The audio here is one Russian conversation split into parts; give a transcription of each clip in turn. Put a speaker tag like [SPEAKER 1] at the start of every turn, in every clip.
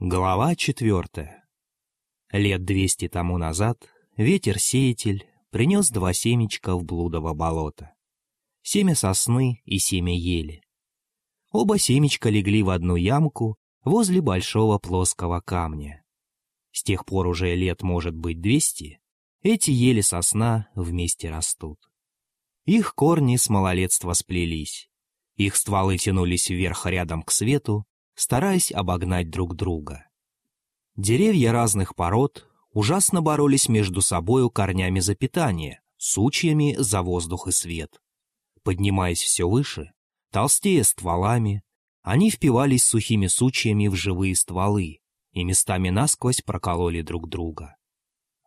[SPEAKER 1] Глава четвертая. Лет двести тому назад ветер-сеятель принес два семечка в блудово болото. Семя сосны и семя ели. Оба семечка легли в одну ямку возле большого плоского камня. С тех пор уже лет, может быть, двести, эти ели сосна вместе растут. Их корни с малолетства сплелись. Их стволы тянулись вверх рядом к свету, стараясь обогнать друг друга. Деревья разных пород ужасно боролись между собою корнями за питание, сучьями за воздух и свет. Поднимаясь все выше, толстее стволами, они впивались сухими сучьями в живые стволы и местами насквозь прокололи друг друга.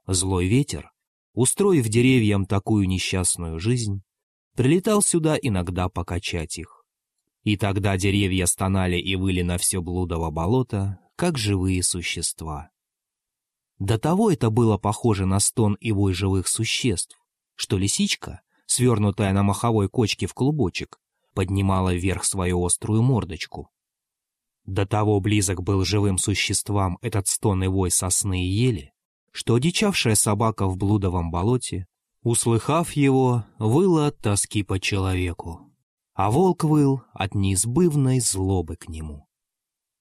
[SPEAKER 1] Злой ветер, устроив деревьям такую несчастную жизнь, прилетал сюда иногда покачать их. И тогда деревья стонали и выли на все блудово болото, как живые существа. До того это было похоже на стон и вой живых существ, что лисичка, свернутая на маховой кочке в клубочек, поднимала вверх свою острую мордочку. До того близок был живым существам этот стон и вой сосны и ели, что одичавшая собака в блудовом болоте, услыхав его, выла от тоски по человеку а волк выл от неизбывной злобы к нему.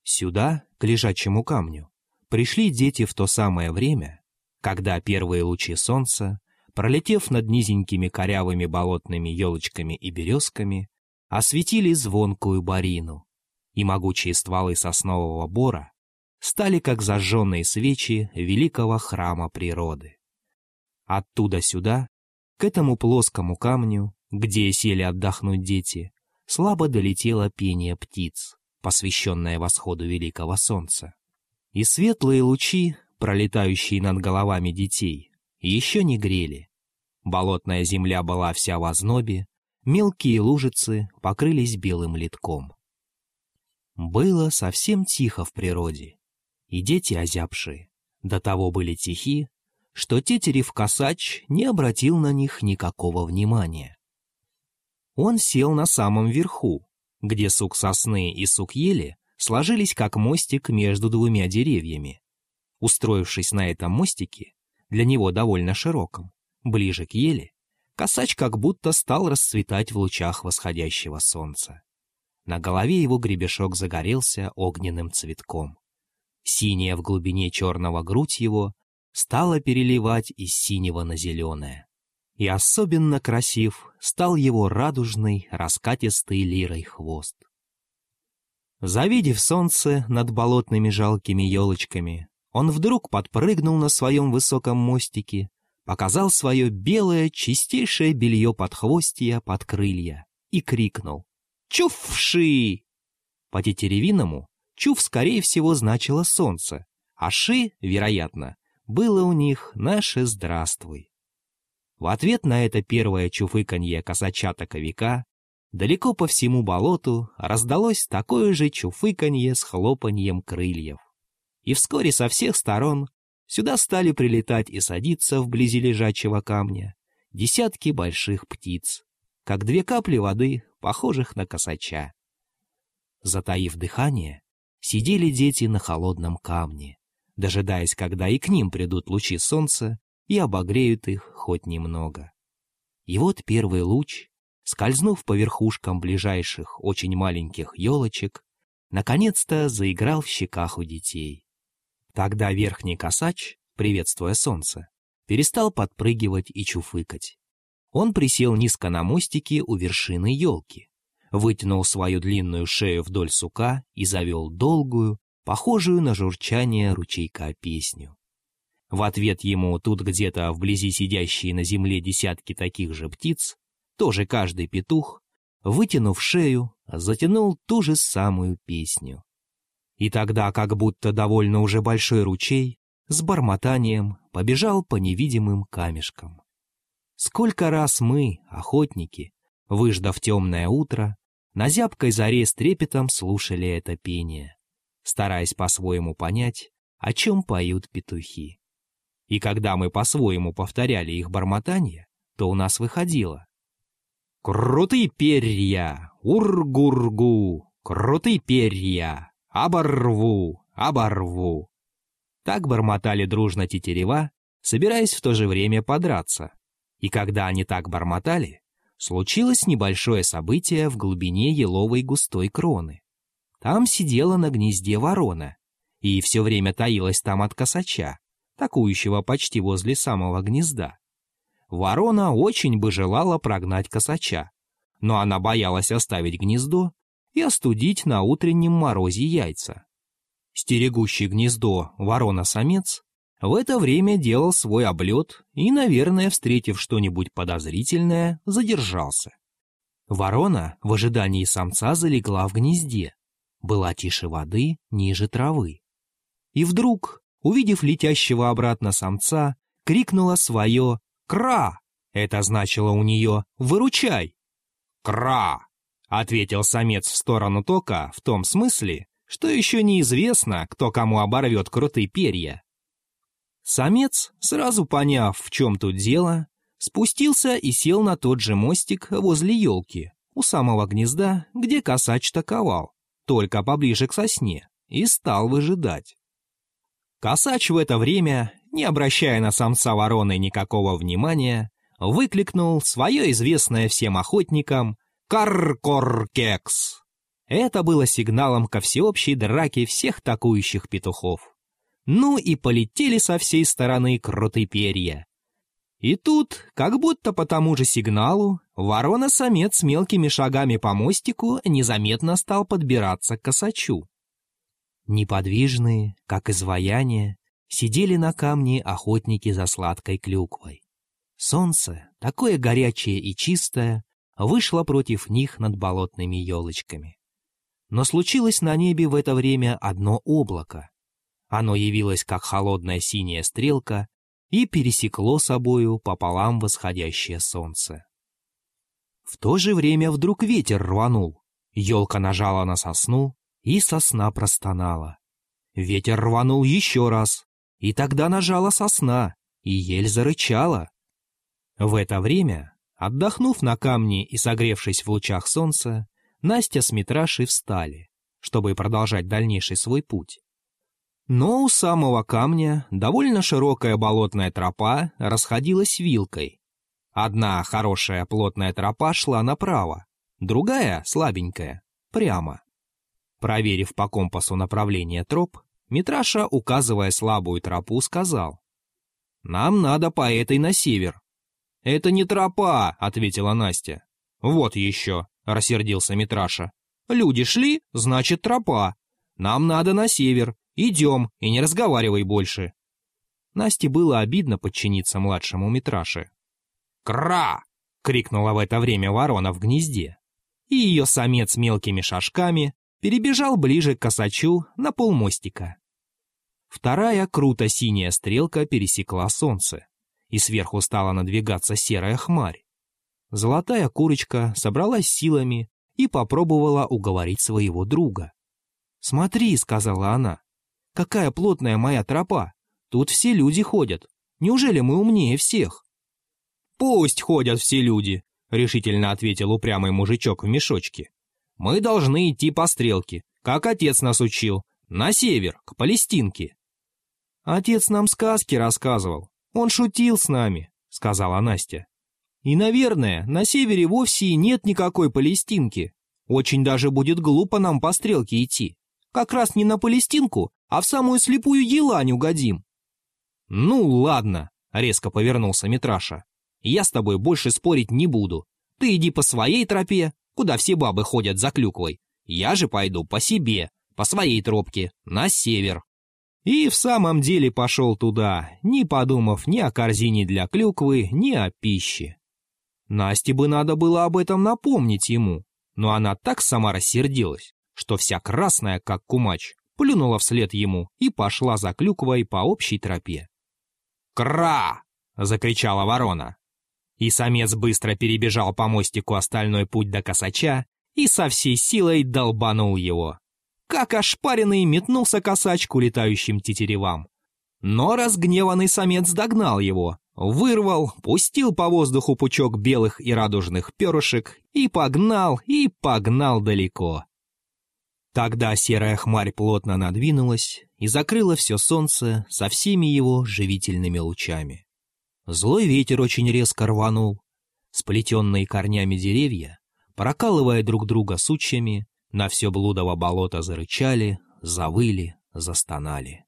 [SPEAKER 1] Сюда, к лежачему камню, пришли дети в то самое время, когда первые лучи солнца, пролетев над низенькими корявыми болотными елочками и березками, осветили звонкую барину, и могучие стволы соснового бора стали как зажженные свечи великого храма природы. Оттуда сюда, к этому плоскому камню, где сели отдохнуть дети, слабо долетело пение птиц, посвященное восходу великого солнца. И светлые лучи, пролетающие над головами детей, еще не грели. Болотная земля была вся в ознобе, мелкие лужицы покрылись белым литком. Было совсем тихо в природе, и дети озябшие до того были тихи, что тетерев косач не обратил на них никакого внимания. Он сел на самом верху, где сук сосны и сук ели сложились как мостик между двумя деревьями. Устроившись на этом мостике, для него довольно широком, ближе к еле, косач как будто стал расцветать в лучах восходящего солнца. На голове его гребешок загорелся огненным цветком. Синяя в глубине черного грудь его стала переливать из синего на зеленое и особенно красив стал его радужный, раскатистый лирой хвост. Завидев солнце над болотными жалкими елочками, он вдруг подпрыгнул на своем высоком мостике, показал свое белое, чистейшее белье под хвостья, под крылья и крикнул «Чуфши!». По тетеревиному «чуф» скорее всего значило солнце, а «ши», вероятно, было у них «наше здравствуй». В ответ на это первое чуфыканье косача-таковика далеко по всему болоту раздалось такое же чуфыканье с хлопаньем крыльев. И вскоре со всех сторон сюда стали прилетать и садиться вблизи лежачего камня десятки больших птиц, как две капли воды, похожих на косача. Затаив дыхание, сидели дети на холодном камне, дожидаясь, когда и к ним придут лучи солнца и обогреют их хоть немного. И вот первый луч, скользнув по верхушкам ближайших очень маленьких елочек, наконец-то заиграл в щеках у детей. Тогда верхний косач, приветствуя солнце, перестал подпрыгивать и чуфыкать. Он присел низко на мостике у вершины елки, вытянул свою длинную шею вдоль сука и завел долгую, похожую на журчание ручейка песню. В ответ ему тут где-то вблизи сидящие на земле десятки таких же птиц, тоже каждый петух, вытянув шею, затянул ту же самую песню. И тогда, как будто довольно уже большой ручей, с бормотанием побежал по невидимым камешкам. Сколько раз мы, охотники, выждав темное утро, на зябкой заре с трепетом слушали это пение, стараясь по-своему понять, о чем поют петухи. И когда мы по-своему повторяли их бормотание, то у нас выходило. «Крутые перья! Ургургу! Крутые перья! Оборву! оборву. Так бормотали дружно тетерева, собираясь в то же время подраться. И когда они так бормотали, случилось небольшое событие в глубине еловой густой кроны. Там сидела на гнезде ворона, и все время таилась там от косача, такующего почти возле самого гнезда. Ворона очень бы желала прогнать косача, но она боялась оставить гнездо и остудить на утреннем морозе яйца. Стерегущий гнездо ворона-самец в это время делал свой облет и, наверное, встретив что-нибудь подозрительное, задержался. Ворона в ожидании самца залегла в гнезде, была тише воды, ниже травы. И вдруг, увидев летящего обратно самца, крикнула свое «Кра!» Это значило у нее «Выручай!» «Кра!» — ответил самец в сторону тока в том смысле, что еще неизвестно, кто кому оборвет крутые перья. Самец, сразу поняв, в чем тут дело, спустился и сел на тот же мостик возле елки, у самого гнезда, где косач таковал, только поближе к сосне, и стал выжидать. Косач в это время, не обращая на самца вороны никакого внимания, выкликнул свое известное всем охотникам «Каркоркекс». Это было сигналом ко всеобщей драке всех такующих петухов. Ну и полетели со всей стороны крутые перья. И тут, как будто по тому же сигналу, ворона-самец мелкими шагами по мостику незаметно стал подбираться к косачу. Неподвижные, как изваяния, сидели на камне охотники за сладкой клюквой. Солнце, такое горячее и чистое, вышло против них над болотными елочками. Но случилось на небе в это время одно облако, оно явилось как холодная синяя стрелка и пересекло собою пополам восходящее солнце. В то же время вдруг ветер рванул, елка нажала на сосну, и сосна простонала. Ветер рванул еще раз, и тогда нажала сосна, и ель зарычала. В это время, отдохнув на камне и согревшись в лучах солнца, Настя с Митрашей встали, чтобы продолжать дальнейший свой путь. Но у самого камня довольно широкая болотная тропа расходилась вилкой. Одна хорошая плотная тропа шла направо, другая, слабенькая, прямо. Проверив по компасу направление троп, Митраша, указывая слабую тропу, сказал. «Нам надо по этой на север». «Это не тропа», — ответила Настя. «Вот еще», — рассердился Митраша. «Люди шли, значит, тропа. Нам надо на север, Идем и не разговаривай больше. Насте было обидно подчиниться младшему Митраше. «Кра!» — крикнула в это время ворона в гнезде. И ее самец мелкими шажками перебежал ближе к косачу на полмостика. Вторая круто синяя стрелка пересекла солнце, и сверху стала надвигаться серая хмарь. Золотая курочка собралась силами и попробовала уговорить своего друга. «Смотри», — сказала она, Какая плотная моя тропа! Тут все люди ходят. Неужели мы умнее всех?» «Пусть ходят все люди», — решительно ответил упрямый мужичок в мешочке. «Мы должны идти по стрелке, как отец нас учил, на север, к Палестинке». «Отец нам сказки рассказывал. Он шутил с нами», — сказала Настя. «И, наверное, на севере вовсе и нет никакой Палестинки. Очень даже будет глупо нам по стрелке идти. Как раз не на Палестинку, а в самую слепую елань угодим. Ну ладно, резко повернулся Митраша. Я с тобой больше спорить не буду. Ты иди по своей тропе, куда все бабы ходят за клюквой. Я же пойду по себе, по своей тропке, на север. И в самом деле пошел туда, не подумав ни о корзине для клюквы, ни о пище. Насте бы надо было об этом напомнить ему, но она так сама рассердилась, что вся красная, как кумач, плюнула вслед ему и пошла за клюквой по общей тропе. «Кра!» — закричала ворона. И самец быстро перебежал по мостику остальной путь до косача и со всей силой долбанул его. Как ошпаренный метнулся косач к улетающим тетеревам. Но разгневанный самец догнал его, вырвал, пустил по воздуху пучок белых и радужных перышек и погнал, и погнал далеко. Тогда серая хмарь плотно надвинулась и закрыла все солнце со всеми его живительными лучами. Злой ветер очень резко рванул. Сплетенные корнями деревья, прокалывая друг друга сучьями, на все блудово болото зарычали, завыли, застонали.